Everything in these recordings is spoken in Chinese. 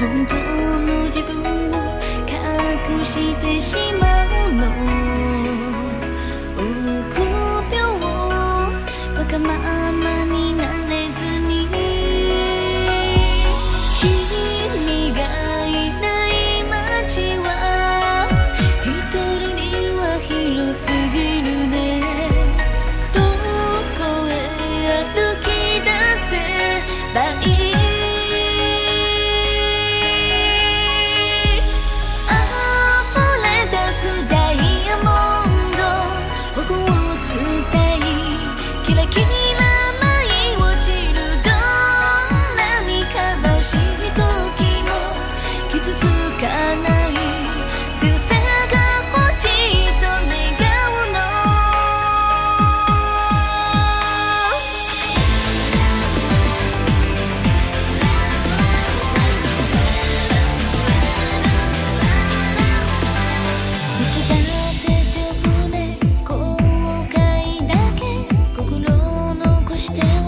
本当の自分を隠してしまうの。目標して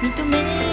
認め